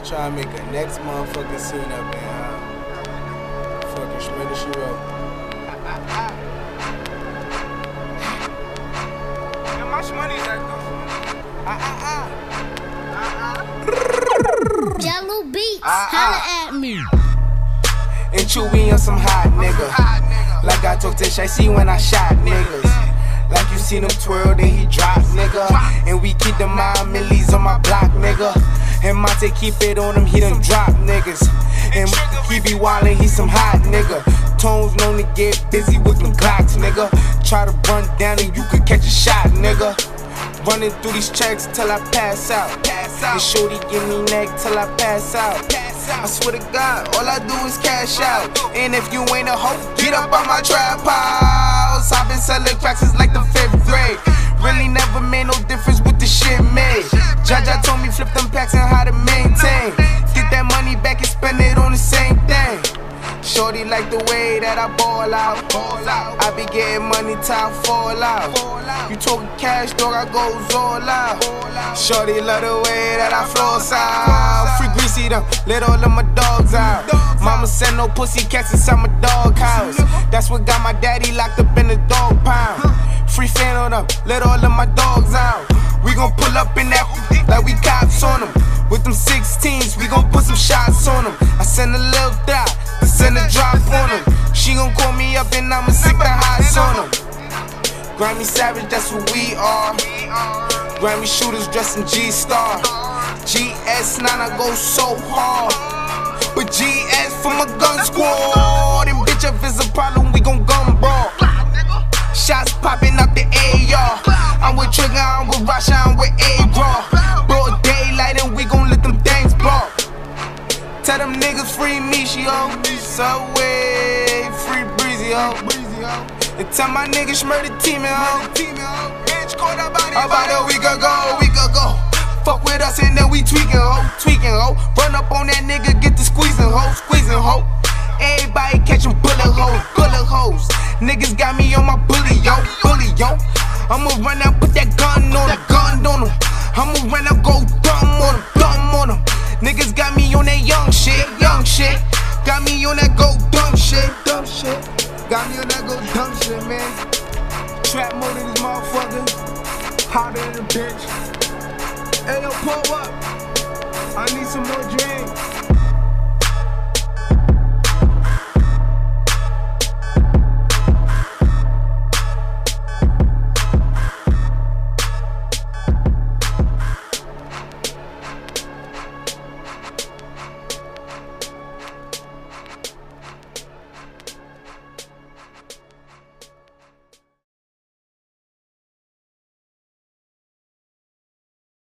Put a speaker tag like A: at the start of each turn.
A: try to make a next motherfucking scene up in uh, fucking Shredder She Wrote.
B: How much money is that though?
A: Ah, ah,
C: Jahlil Beats,
A: Ah,
C: holla at me.
A: ah. And Chewy on some hot nigga. Like I told Tish, I see when I shot niggas. Like you seen him twirl, then he drop, nigga. And we keep the mind millies on my block, nigga. And Monte keep it on him, he done drop niggas. And he be wildin', he some hot nigga. Tones known to get busy with them Glocks, nigga. Try to run down and you could catch a shot, nigga. Running through these checks till I pass out. Pass out. And shorty give me neck till I pass out. Pass out. I swear to God, all I do is cash out. And if you ain't a hoe, get up on my trap house. I've been selling cracks since like the fifth grade. Really never made no difference with the shit made. Jaja told me flip them packs and how to maintain. Get that money back and spend it on the same thing. Shorty like the way that I ball out. I be getting money I fall out. You talking cash, dog, I goes all out. Shorty love the way that I floss out. Free greasy them, let all of my dogs out. Mama send no pussy cats inside my dog house. That's what got my daddy locked up Let all of my dogs out. We gon' pull up in that like we cops on them. With them 16s, we gon' put some shots on them. I send a little dot, I send a drop on them. She gon' call me up and I'ma sick the highs on them. Grammy Savage, that's what we are. Grammy shooters dressed in G Star. GS9, I go so hard. With GS for my gun squad. Subway, free breezy ho. And tell my niggas murder team ho.
B: Bitch, caught.
A: About a week ago, week ago. Fuck with us and then we tweaking ho, tweaking ho. Run up on that nigga, get the squeezing ho, squeezing ho. Everybody catching bullet holes, bullet holes. Niggas got me on my bully yo, bully yo. I'ma run out, put that gun on him, gun on him. I'ma run out, go dumb on him, dumb on him. Niggas got me on that young shit, young shit. Got me on that go dumb shit, dumb shit. Got me on that go dumb shit, man. Trap mode in this motherfucker. Hotter than a bitch. Hey, yo, pull up. I need some more drink.